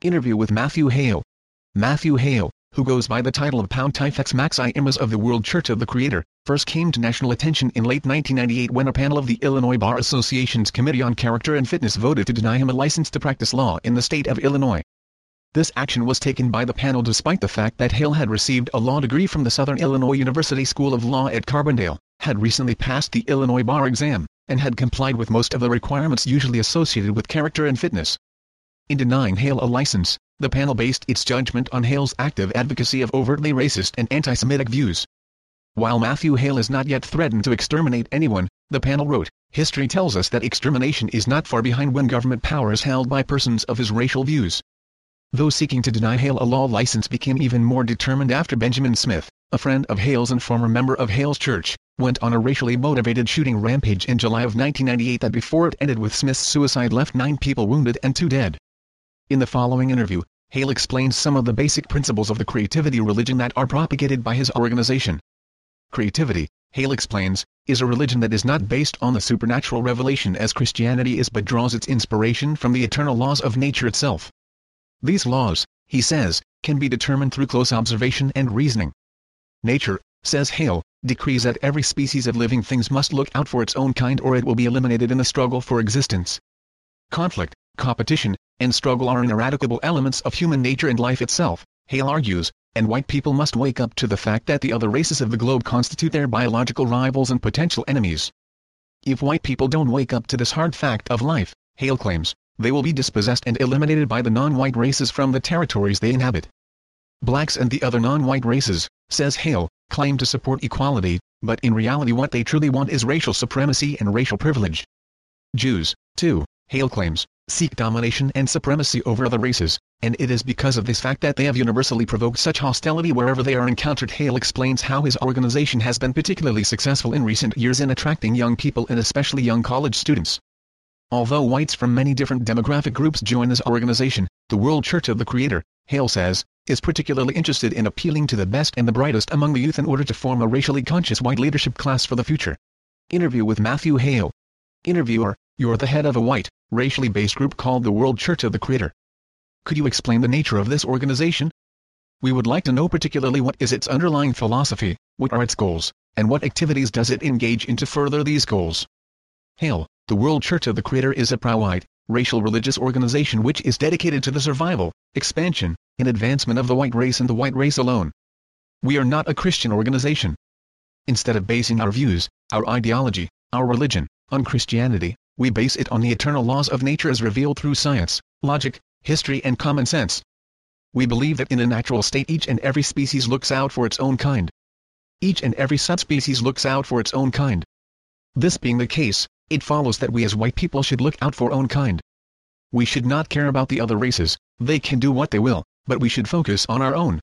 Interview with Matthew Hale. Matthew Hale, who goes by the title of Pontifex Maximus of the World Church of the Creator, first came to national attention in late 1998 when a panel of the Illinois Bar Association's Committee on Character and Fitness voted to deny him a license to practice law in the state of Illinois. This action was taken by the panel despite the fact that Hale had received a law degree from the Southern Illinois University School of Law at Carbondale, had recently passed the Illinois bar exam, and had complied with most of the requirements usually associated with character and fitness. In denying Hale a license, the panel based its judgment on Hale's active advocacy of overtly racist and anti-Semitic views. While Matthew Hale is not yet threatened to exterminate anyone, the panel wrote, History tells us that extermination is not far behind when government power is held by persons of his racial views. Those seeking to deny Hale a law license became even more determined after Benjamin Smith, a friend of Hale's and former member of Hale's church, went on a racially motivated shooting rampage in July of 1998 that before it ended with Smith's suicide left nine people wounded and two dead. In the following interview, Hale explains some of the basic principles of the creativity religion that are propagated by his organization. Creativity, Hale explains, is a religion that is not based on the supernatural revelation as Christianity is but draws its inspiration from the eternal laws of nature itself. These laws, he says, can be determined through close observation and reasoning. Nature, says Hale, decrees that every species of living things must look out for its own kind or it will be eliminated in the struggle for existence. Conflict, competition, and struggle are ineradicable elements of human nature and life itself, Hale argues, and white people must wake up to the fact that the other races of the globe constitute their biological rivals and potential enemies. If white people don't wake up to this hard fact of life, Hale claims, they will be dispossessed and eliminated by the non-white races from the territories they inhabit. Blacks and the other non-white races, says Hale, claim to support equality, but in reality what they truly want is racial supremacy and racial privilege. Jews, too, Hale claims, seek domination and supremacy over other races, and it is because of this fact that they have universally provoked such hostility wherever they are encountered. Hale explains how his organization has been particularly successful in recent years in attracting young people and especially young college students. Although whites from many different demographic groups join this organization, the World Church of the Creator, Hale says, is particularly interested in appealing to the best and the brightest among the youth in order to form a racially conscious white leadership class for the future. Interview with Matthew Hale. Interviewer, you're the head of a white, racially based group called the World Church of the Creator. Could you explain the nature of this organization? We would like to know particularly what is its underlying philosophy, what are its goals, and what activities does it engage in to further these goals. Hale, the World Church of the Creator is a pro-white, racial religious organization which is dedicated to the survival, expansion, and advancement of the white race and the white race alone. We are not a Christian organization. Instead of basing our views, our ideology, our religion, on Christianity, we base it on the eternal laws of nature as revealed through science, logic, history and common sense. We believe that in a natural state each and every species looks out for its own kind. Each and every subspecies looks out for its own kind. This being the case, it follows that we as white people should look out for own kind. We should not care about the other races, they can do what they will, but we should focus on our own.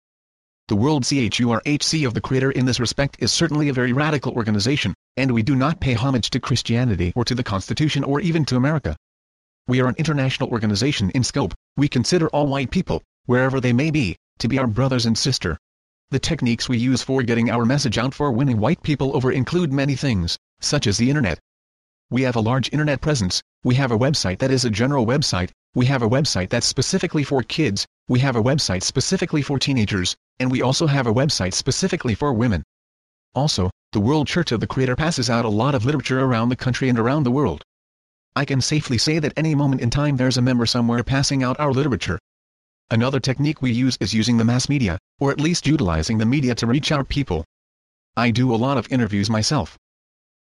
The World Church of the Creator in this respect is certainly a very radical organization, and we do not pay homage to Christianity or to the Constitution or even to America. We are an international organization in scope, we consider all white people, wherever they may be, to be our brothers and sister. The techniques we use for getting our message out for winning white people over include many things, such as the internet, we have a large internet presence, we have a website that is a general website, we have a website that's specifically for kids, we have a website specifically for teenagers, and we also have a website specifically for women. Also, the World Church of the Creator passes out a lot of literature around the country and around the world. I can safely say that any moment in time there's a member somewhere passing out our literature. Another technique we use is using the mass media, or at least utilizing the media to reach our people. I do a lot of interviews myself.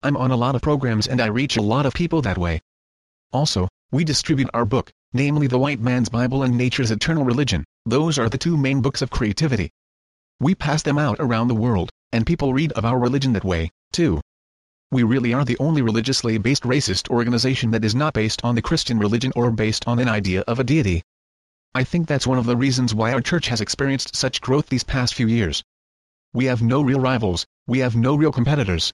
I'm on a lot of programs and I reach a lot of people that way. Also, we distribute our book, namely The White Man's Bible and Nature's Eternal Religion, those are the two main books of creativity. We pass them out around the world, and people read of our religion that way, too. We really are the only religiously based racist organization that is not based on the Christian religion or based on an idea of a deity. I think that's one of the reasons why our church has experienced such growth these past few years. We have no real rivals, we have no real competitors,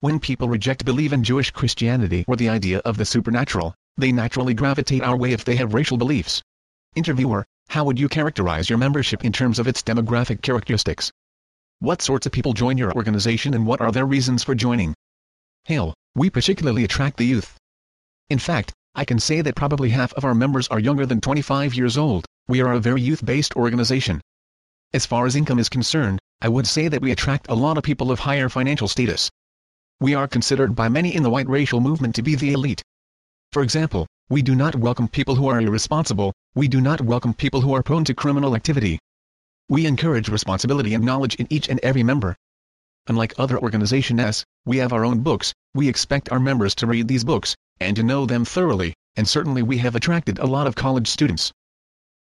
when people reject belief in Jewish Christianity or the idea of the supernatural, they naturally gravitate our way if they have racial beliefs. Interviewer, how would you characterize your membership in terms of its demographic characteristics? What sorts of people join your organization and what are their reasons for joining? Hale, we particularly attract the youth. In fact, I can say that probably half of our members are younger than 25 years old, we are a very youth-based organization. As far as income is concerned, I would say that we attract a lot of people of higher financial status. We are considered by many in the white racial movement to be the elite. For example, we do not welcome people who are irresponsible, we do not welcome people who are prone to criminal activity. We encourage responsibility and knowledge in each and every member. Unlike other organizations, we have our own books, we expect our members to read these books, and to know them thoroughly, and certainly we have attracted a lot of college students.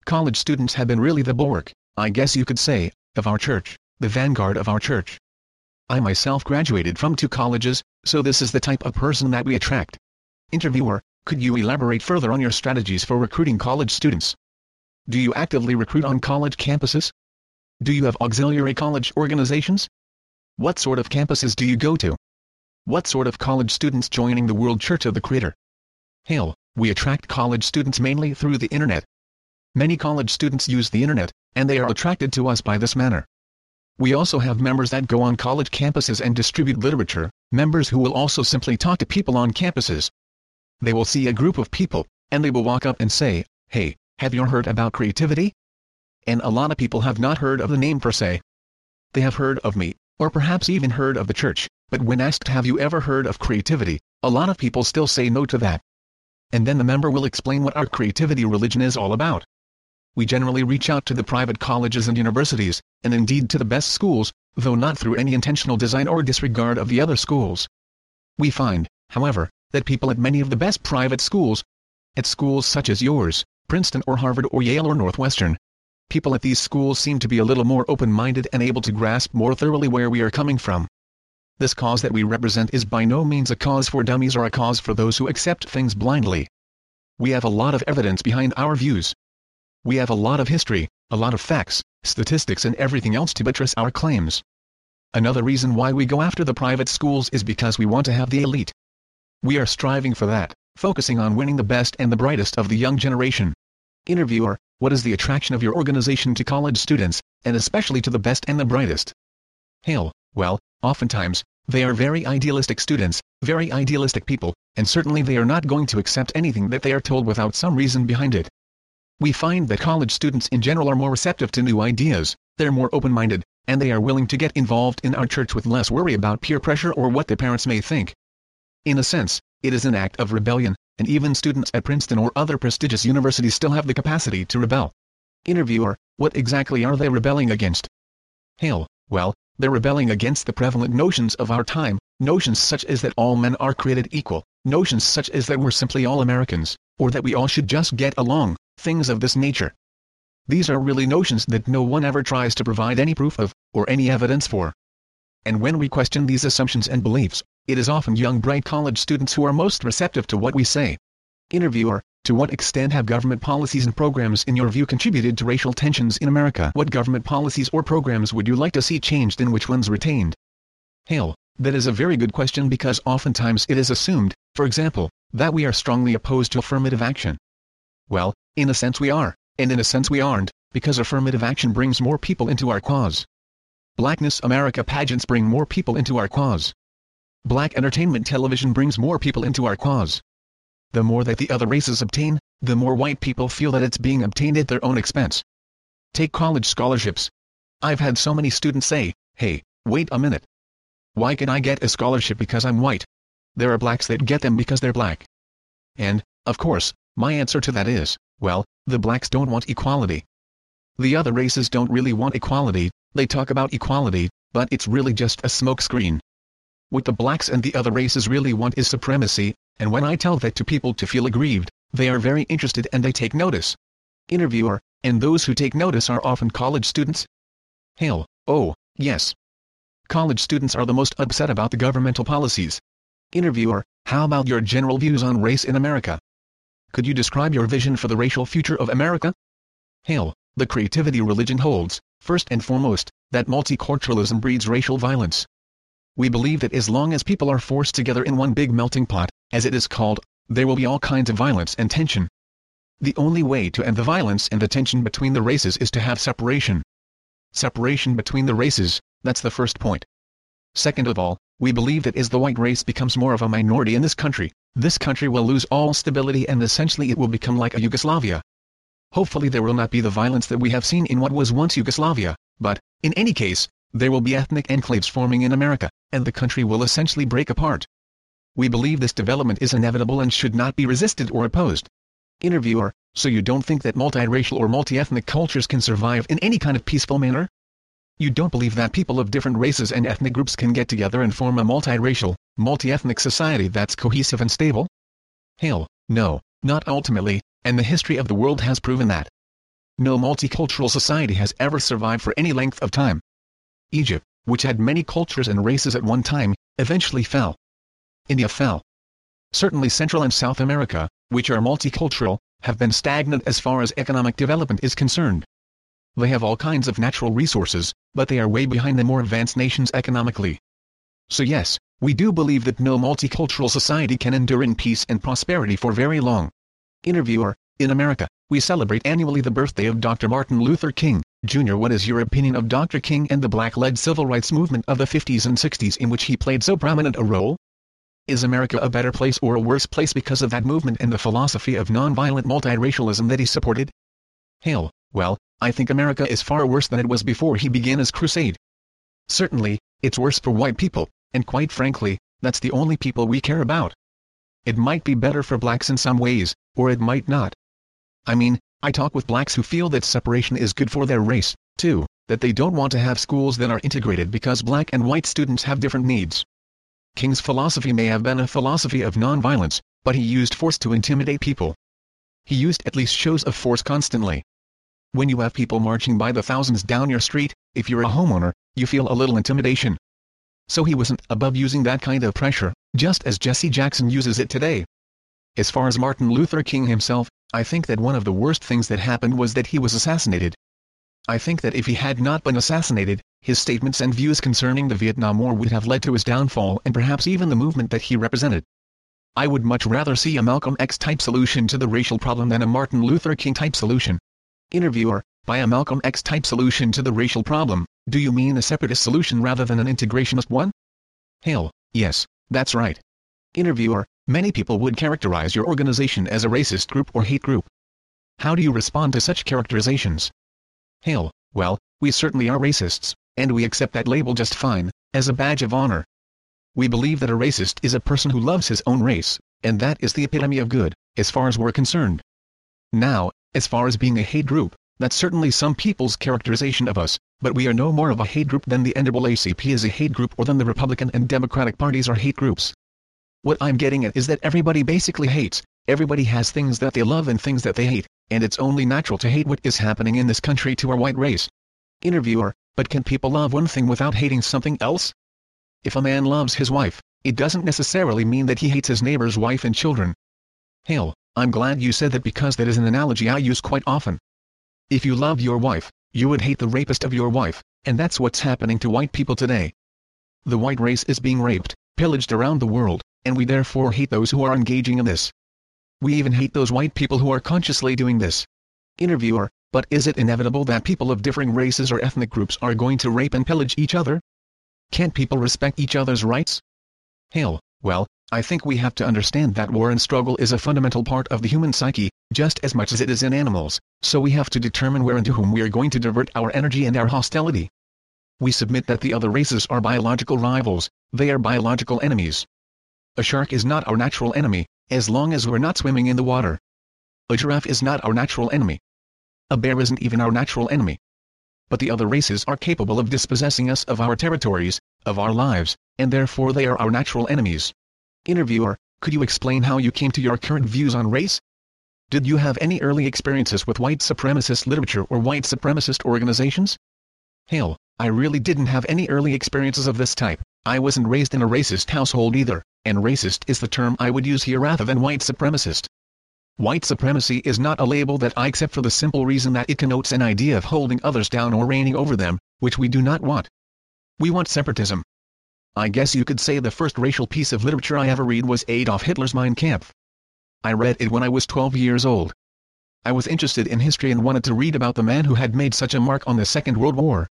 College students have been really the bulwark, I guess you could say, of our church, the vanguard of our church. I myself graduated from two colleges, so this is the type of person that we attract. Interviewer, could you elaborate further on your strategies for recruiting college students? Do you actively recruit on college campuses? Do you have auxiliary college organizations? What sort of campuses do you go to? What sort of college students joining the World Church of the Creator? Hale, we attract college students mainly through the internet. Many college students use the internet, and they are attracted to us by this manner. We also have members that go on college campuses and distribute literature, members who will also simply talk to people on campuses. They will see a group of people, and they will walk up and say, hey, have you heard about creativity? And a lot of people have not heard of the name per se. They have heard of me, or perhaps even heard of the church, but when asked have you ever heard of creativity, a lot of people still say no to that. And then the member will explain what our creativity religion is all about we generally reach out to the private colleges and universities, and indeed to the best schools, though not through any intentional design or disregard of the other schools. We find, however, that people at many of the best private schools, at schools such as yours, Princeton or Harvard or Yale or Northwestern, people at these schools seem to be a little more open-minded and able to grasp more thoroughly where we are coming from. This cause that we represent is by no means a cause for dummies or a cause for those who accept things blindly. We have a lot of evidence behind our views, we have a lot of history, a lot of facts, statistics and everything else to buttress our claims. Another reason why we go after the private schools is because we want to have the elite. We are striving for that, focusing on winning the best and the brightest of the young generation. Interviewer, what is the attraction of your organization to college students, and especially to the best and the brightest? Hale, well, oftentimes, they are very idealistic students, very idealistic people, and certainly they are not going to accept anything that they are told without some reason behind it. We find that college students in general are more receptive to new ideas, they're more open-minded, and they are willing to get involved in our church with less worry about peer pressure or what their parents may think. In a sense, it is an act of rebellion, and even students at Princeton or other prestigious universities still have the capacity to rebel. Interviewer, what exactly are they rebelling against? Hale, well, they're rebelling against the prevalent notions of our time, notions such as that all men are created equal, notions such as that we're simply all Americans, or that we all should just get along, things of this nature. These are really notions that no one ever tries to provide any proof of, or any evidence for. And when we question these assumptions and beliefs, it is often young bright college students who are most receptive to what we say. Interviewer, to what extent have government policies and programs in your view contributed to racial tensions in America? What government policies or programs would you like to see changed and which ones retained? Hale, that is a very good question because oftentimes it is assumed, for example, that we are strongly opposed to affirmative action. Well, in a sense we are, and in a sense we aren't, because affirmative action brings more people into our cause. Black Miss America pageants bring more people into our cause. Black entertainment television brings more people into our cause. The more that the other races obtain, the more white people feel that it's being obtained at their own expense. Take college scholarships. I've had so many students say, hey, wait a minute. Why can I get a scholarship because I'm white? There are blacks that get them because they're black. And, of course, my answer to that is, well, the blacks don't want equality. The other races don't really want equality, they talk about equality, but it's really just a smokescreen. What the blacks and the other races really want is supremacy, and when I tell that to people to feel aggrieved, they are very interested and they take notice. Interviewer, and those who take notice are often college students? Hale, oh, yes. College students are the most upset about the governmental policies. Interviewer, how about your general views on race in America? Could you describe your vision for the racial future of America? Hale, the creativity religion holds, first and foremost, that multiculturalism breeds racial violence. We believe that as long as people are forced together in one big melting pot, as it is called, there will be all kinds of violence and tension. The only way to end the violence and the tension between the races is to have separation. Separation between the races, that's the first point. Second of all, we believe that as the white race becomes more of a minority in this country, this country will lose all stability and essentially it will become like a Yugoslavia. Hopefully there will not be the violence that we have seen in what was once Yugoslavia, but, in any case, there will be ethnic enclaves forming in America, and the country will essentially break apart. We believe this development is inevitable and should not be resisted or opposed. Interviewer, so you don't think that multiracial or multi-ethnic cultures can survive in any kind of peaceful manner? You don't believe that people of different races and ethnic groups can get together and form a multiracial, multi-ethnic society that's cohesive and stable? Hale, no, not ultimately, and the history of the world has proven that. No multicultural society has ever survived for any length of time. Egypt, which had many cultures and races at one time, eventually fell. India fell. Certainly Central and South America, which are multicultural, have been stagnant as far as economic development is concerned. They have all kinds of natural resources, but they are way behind the more advanced nations economically. So yes, we do believe that no multicultural society can endure in peace and prosperity for very long. Interviewer, in America, we celebrate annually the birthday of Dr. Martin Luther King, Jr. What is your opinion of Dr. King and the black-led civil rights movement of the 50s and 60s in which he played so prominent a role? Is America a better place or a worse place because of that movement and the philosophy of nonviolent multiracialism that he supported? Hale, well, I think America is far worse than it was before he began his crusade. Certainly, it's worse for white people, and quite frankly, that's the only people we care about. It might be better for blacks in some ways, or it might not. I mean, I talk with blacks who feel that separation is good for their race, too, that they don't want to have schools that are integrated because black and white students have different needs. King's philosophy may have been a philosophy of nonviolence, but he used force to intimidate people. He used at least shows of force constantly. When you have people marching by the thousands down your street, if you're a homeowner, you feel a little intimidation. So he wasn't above using that kind of pressure, just as Jesse Jackson uses it today. As far as Martin Luther King himself, I think that one of the worst things that happened was that he was assassinated. I think that if he had not been assassinated, his statements and views concerning the Vietnam War would have led to his downfall and perhaps even the movement that he represented. I would much rather see a Malcolm X-type solution to the racial problem than a Martin Luther King-type solution. Interviewer, by a Malcolm X-type solution to the racial problem, do you mean a separatist solution rather than an integrationist one? Hale, yes, that's right. Interviewer, many people would characterize your organization as a racist group or hate group. How do you respond to such characterizations? Hale, well, we certainly are racists, and we accept that label just fine, as a badge of honor. We believe that a racist is a person who loves his own race, and that is the epitome of good, as far as we're concerned. Now, as far as being a hate group, that's certainly some people's characterization of us, but we are no more of a hate group than the NAACP is a hate group or than the Republican and Democratic parties are hate groups. What I'm getting at is that everybody basically hates, everybody has things that they love and things that they hate, and it's only natural to hate what is happening in this country to our white race. Interviewer, but can people love one thing without hating something else? If a man loves his wife, it doesn't necessarily mean that he hates his neighbor's wife and children. Hale, I'm glad you said that because that is an analogy I use quite often. If you love your wife, you would hate the rapist of your wife, and that's what's happening to white people today. The white race is being raped, pillaged around the world, and we therefore hate those who are engaging in this. We even hate those white people who are consciously doing this. Interviewer, but is it inevitable that people of differing races or ethnic groups are going to rape and pillage each other? Can't people respect each other's rights? Hale, well, I think we have to understand that war and struggle is a fundamental part of the human psyche, just as much as it is in animals, so we have to determine where and to whom we are going to divert our energy and our hostility. We submit that the other races are biological rivals, they are biological enemies. A shark is not our natural enemy, as long as we're not swimming in the water. A giraffe is not our natural enemy, a bear isn't even our natural enemy. But the other races are capable of dispossessing us of our territories, of our lives, and therefore they are our natural enemies. Interviewer, could you explain how you came to your current views on race? Did you have any early experiences with white supremacist literature or white supremacist organizations? Hale, I really didn't have any early experiences of this type, I wasn't raised in a racist household either, and racist is the term I would use here rather than white supremacist. White supremacy is not a label that I accept for the simple reason that it connotes an idea of holding others down or reigning over them, which we do not want. We want separatism. I guess you could say the first racial piece of literature I ever read was Adolf Hitler's Mein Kampf. I read it when I was 12 years old. I was interested in history and wanted to read about the man who had made such a mark on the Second World War.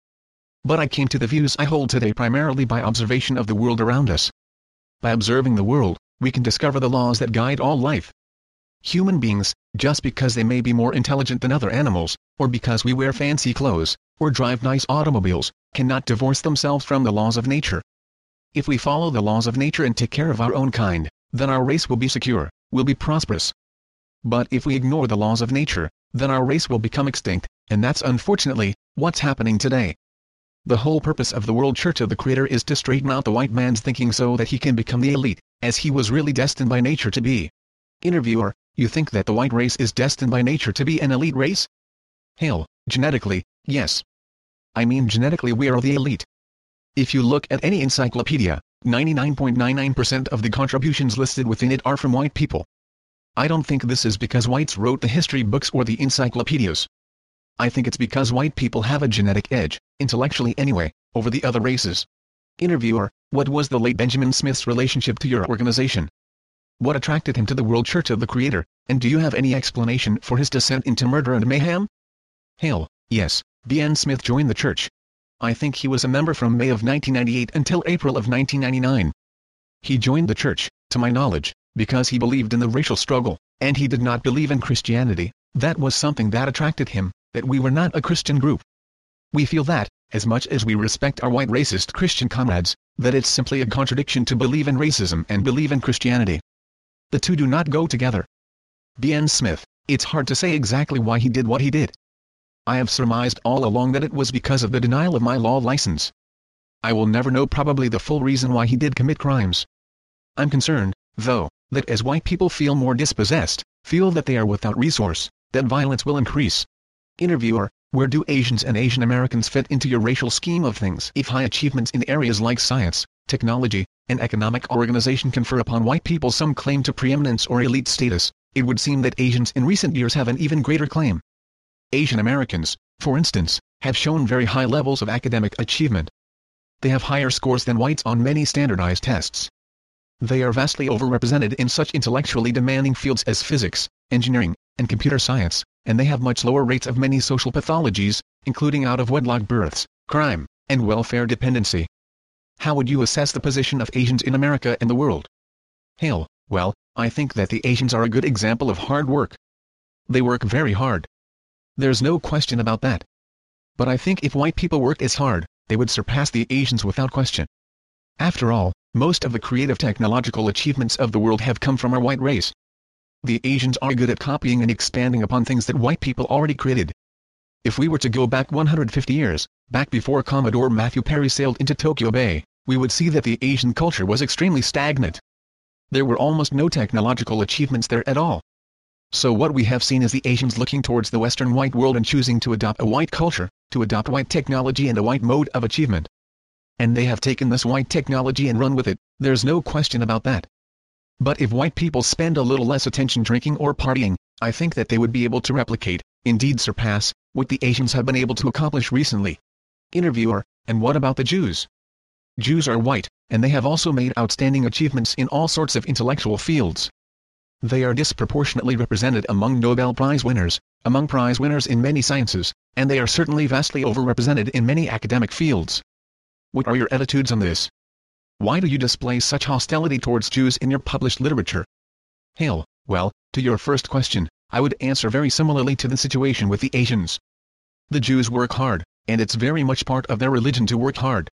But I came to the views I hold today primarily by observation of the world around us. By observing the world, we can discover the laws that guide all life. human beings, just because they may be more intelligent than other animals, or because we wear fancy clothes, or drive nice automobiles, cannot divorce themselves from the laws of nature. If we follow the laws of nature and take care of our own kind, then our race will be secure, will be prosperous. But if we ignore the laws of nature, then our race will become extinct, and that's unfortunately, what's happening today. The whole purpose of the World Church of the Creator is to straighten out the white man's thinking so that he can become the elite, as he was really destined by nature to be. Interviewer, you think that the white race is destined by nature to be an elite race? Hale, genetically, yes. I mean genetically we are the elite. If you look at any encyclopedia, 99.99% of the contributions listed within it are from white people. I don't think this is because whites wrote the history books or the encyclopedias. I think it's because white people have a genetic edge, intellectually anyway, over the other races. Interviewer, what was the late Benjamin Smith's relationship to your organization? What attracted him to the World Church of the Creator, and do you have any explanation for his descent into murder and mayhem? Hale, yes, Ben Smith joined the church. I think he was a member from May of 1998 until April of 1999. He joined the church, to my knowledge, because he believed in the racial struggle, and he did not believe in Christianity. That was something that attracted him, that we were not a Christian group. We feel that, as much as we respect our white racist Christian comrades, that it's simply a contradiction to believe in racism and believe in Christianity. The two do not go together. Ben Smith, it's hard to say exactly why he did what he did. I have surmised all along that it was because of the denial of my law license. I will never know probably the full reason why he did commit crimes. I'm concerned, though, that as white people feel more dispossessed, feel that they are without resource, that violence will increase. Interviewer, where do Asians and Asian Americans fit into your racial scheme of things? If high achievements in areas like science, technology, and economic organization confer upon white people some claim to preeminence or elite status, it would seem that Asians in recent years have an even greater claim. Asian Americans, for instance, have shown very high levels of academic achievement. They have higher scores than whites on many standardized tests. They are vastly overrepresented in such intellectually demanding fields as physics, engineering, and computer science, and they have much lower rates of many social pathologies, including out-of-wedlock births, crime, and welfare dependency. How would you assess the position of Asians in America and the world? Hale, well, I think that the Asians are a good example of hard work. They work very hard. There's no question about that. But I think if white people worked as hard, they would surpass the Asians without question. After all, most of the creative technological achievements of the world have come from our white race. The Asians are good at copying and expanding upon things that white people already created. If we were to go back 150 years, back before Commodore Matthew Perry sailed into Tokyo Bay, we would see that the Asian culture was extremely stagnant. There were almost no technological achievements there at all. So what we have seen is the Asians looking towards the Western white world and choosing to adopt a white culture, to adopt white technology and a white mode of achievement. And they have taken this white technology and run with it, there's no question about that. But if white people spend a little less attention drinking or partying, I think that they would be able to replicate, indeed surpass, what the Asians have been able to accomplish recently. Interviewer, and what about the Jews? Jews are white, and they have also made outstanding achievements in all sorts of intellectual fields. They are disproportionately represented among Nobel Prize winners, among prize winners in many sciences, and they are certainly vastly overrepresented in many academic fields. What are your attitudes on this? Why do you display such hostility towards Jews in your published literature? Hale, well, to your first question, I would answer very similarly to the situation with the Asians. The Jews work hard, and it's very much part of their religion to work hard.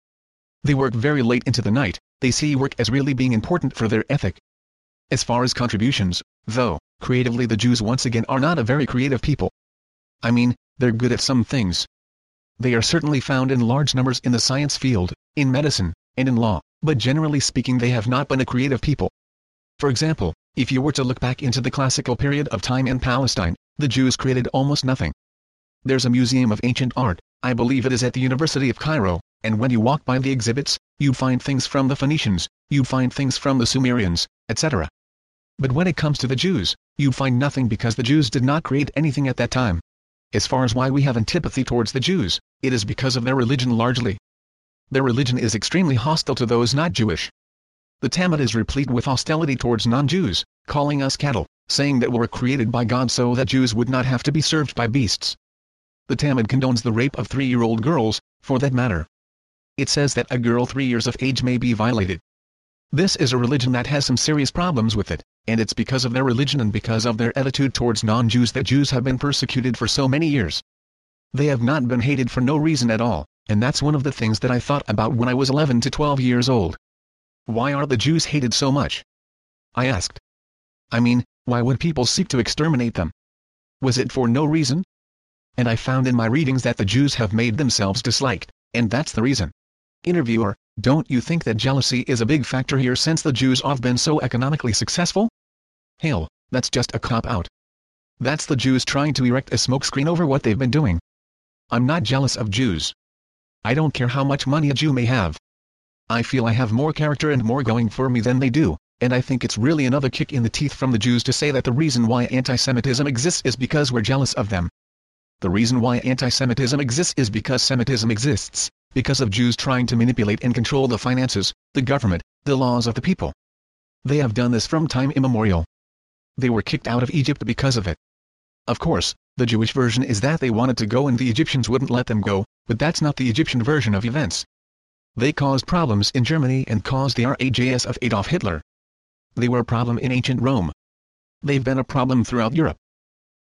They work very late into the night, they see work as really being important for their ethic. As far as contributions, though, creatively the Jews once again are not a very creative people. I mean, they're good at some things. They are certainly found in large numbers in the science field, in medicine, and in law, but generally speaking they have not been a creative people. For example, if you were to look back into the classical period of time in Palestine, the Jews created almost nothing. There's a museum of ancient art, I believe it is at the University of Cairo, and when you walk by the exhibits, you find things from the Phoenicians, you find things from the Sumerians, etc. But when it comes to the Jews, you find nothing because the Jews did not create anything at that time. As far as why we have antipathy towards the Jews, it is because of their religion largely. Their religion is extremely hostile to those not Jewish. The Talmud is replete with hostility towards non-Jews, calling us cattle, saying that we were created by God so that Jews would not have to be served by beasts. The Talmud condones the rape of three-year-old girls, for that matter. It says that a girl three years of age may be violated. This is a religion that has some serious problems with it, and it's because of their religion and because of their attitude towards non-Jews that Jews have been persecuted for so many years. They have not been hated for no reason at all, and that's one of the things that I thought about when I was 11 to 12 years old. Why are the Jews hated so much? I asked. I mean, why would people seek to exterminate them? Was it for no reason? And I found in my readings that the Jews have made themselves disliked, and that's the reason. Interviewer, don't you think that jealousy is a big factor here since the Jews have been so economically successful? Hale, that's just a cop-out. That's the Jews trying to erect a smokescreen over what they've been doing. I'm not jealous of Jews. I don't care how much money a Jew may have. I feel I have more character and more going for me than they do, and I think it's really another kick in the teeth from the Jews to say that the reason why anti-Semitism exists is because we're jealous of them. The reason why anti-Semitism exists is because Semitism exists, because of Jews trying to manipulate and control the finances, the government, the laws of the people. They have done this from time immemorial. They were kicked out of Egypt because of it. Of course, the Jewish version is that they wanted to go and the Egyptians wouldn't let them go, but that's not the Egyptian version of events. They caused problems in Germany and caused the RAJS of Adolf Hitler. They were a problem in ancient Rome. They've been a problem throughout Europe.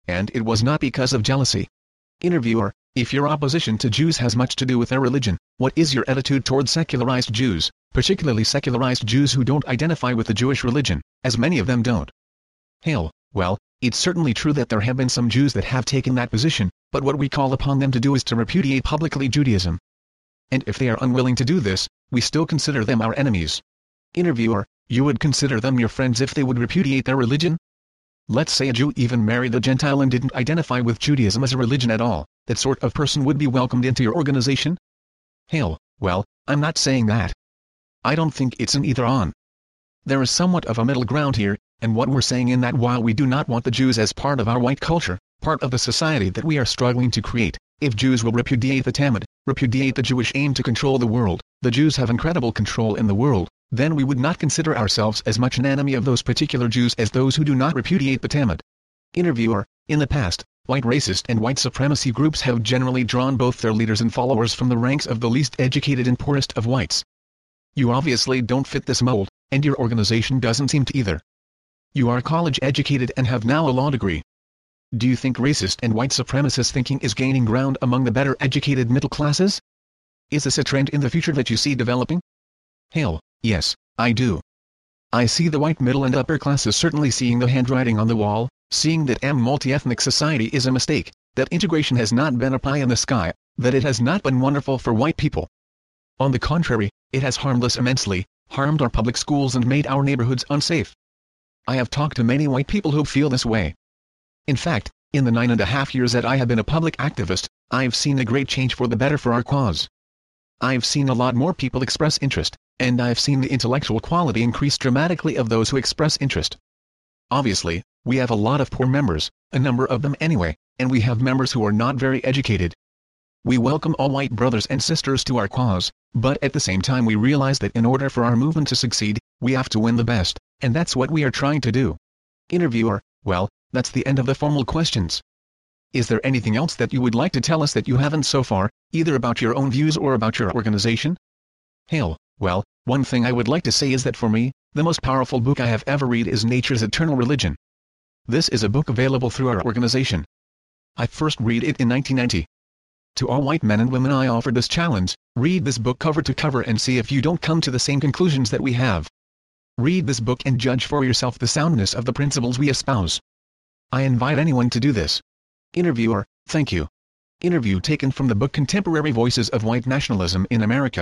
And it was not because of jealousy. Interviewer, if your opposition to Jews has much to do with their religion, what is your attitude toward secularized Jews, particularly secularized Jews who don't identify with the Jewish religion, as many of them don't? Hale, well, it's certainly true that there have been some Jews that have taken that position, but what we call upon them to do is to repudiate publicly Judaism, and if they are unwilling to do this, we still consider them our enemies. Interviewer, you would consider them your friends if they would repudiate their religion? Let's say a Jew even married a Gentile and didn't identify with Judaism as a religion at all, that sort of person would be welcomed into your organization? Hale, well, I'm not saying that. I don't think it's an either-on. There is somewhat of a middle ground here, and what we're saying in that while we do not want the Jews as part of our white culture, part of the society that we are struggling to create, if Jews will repudiate the Talmud, repudiate the Jewish aim to control the world, the Jews have incredible control in the world, then we would not consider ourselves as much an enemy of those particular Jews as those who do not repudiate the Talmud. Interviewer, in the past, white racist and white supremacy groups have generally drawn both their leaders and followers from the ranks of the least educated and poorest of whites. You obviously don't fit this mold, and your organization doesn't seem to either. You are college educated and have now a law degree. Do you think racist and white supremacist thinking is gaining ground among the better educated middle classes? Is this a trend in the future that you see developing? Hale, yes, I do. I see the white middle and upper classes certainly seeing the handwriting on the wall, seeing that a multi-ethnic society is a mistake, that integration has not been a pie in the sky, that it has not been wonderful for white people. On the contrary, it has harmed us immensely, harmed our public schools and made our neighborhoods unsafe. I have talked to many white people who feel this way. In fact, in the nine and a half years that I have been a public activist, I've seen a great change for the better for our cause. I've seen a lot more people express interest, and I've seen the intellectual quality increase dramatically of those who express interest. Obviously, we have a lot of poor members, a number of them anyway, and we have members who are not very educated. We welcome all white brothers and sisters to our cause, but at the same time we realize that in order for our movement to succeed, we have to win the best, and that's what we are trying to do. Interviewer, well, that's the end of the formal questions. Is there anything else that you would like to tell us that you haven't so far, either about your own views or about your organization? Hale, well, one thing I would like to say is that for me, the most powerful book I have ever read is Nature's Eternal Religion. This is a book available through our organization. I first read it in 1990. To all white men and women I offer this challenge, read this book cover to cover and see if you don't come to the same conclusions that we have. Read this book and judge for yourself the soundness of the principles we espouse. I invite anyone to do this. Interviewer, thank you. Interview taken from the book Contemporary Voices of White Nationalism in America,